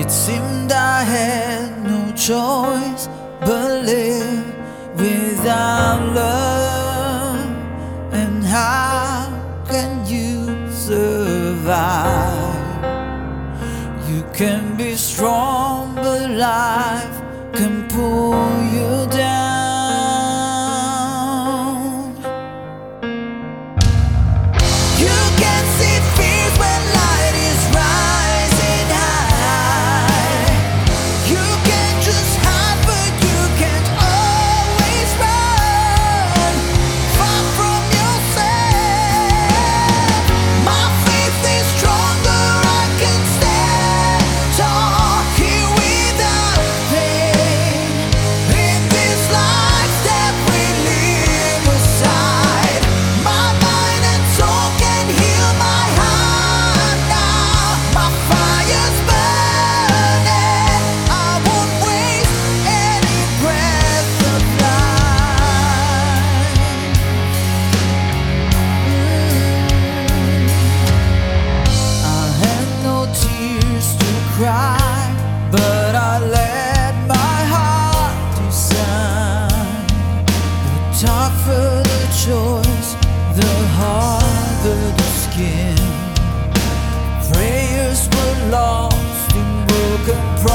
It seemed I had no choice but live without love. And how can you survive? You can be strong, but life can pull. cry, but I let my heart decide. The tougher the choice, the harder the skin. Prayers were lost in broken.